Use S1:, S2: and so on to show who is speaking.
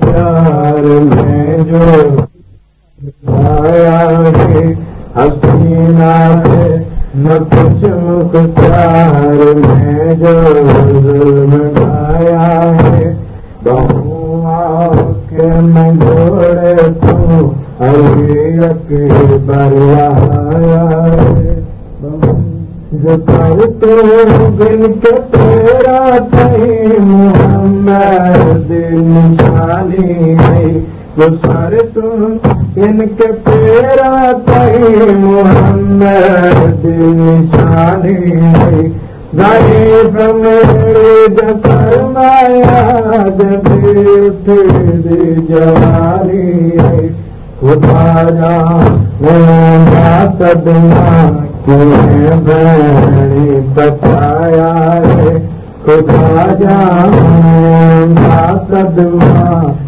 S1: प्यार में जो आया है है न कुछ मुख प्यार जोड़े तू अभी अकबर आया है जो कर तो बिन के तेरा तई मोहम्मद इनके पेरा तई मोहम्मद निशानी है गरीब मेरे जसर माया जब उठ जवानी है खुदा जा सदमा भेणी बचाया है खुदा जा सदमा भेणी बचाया है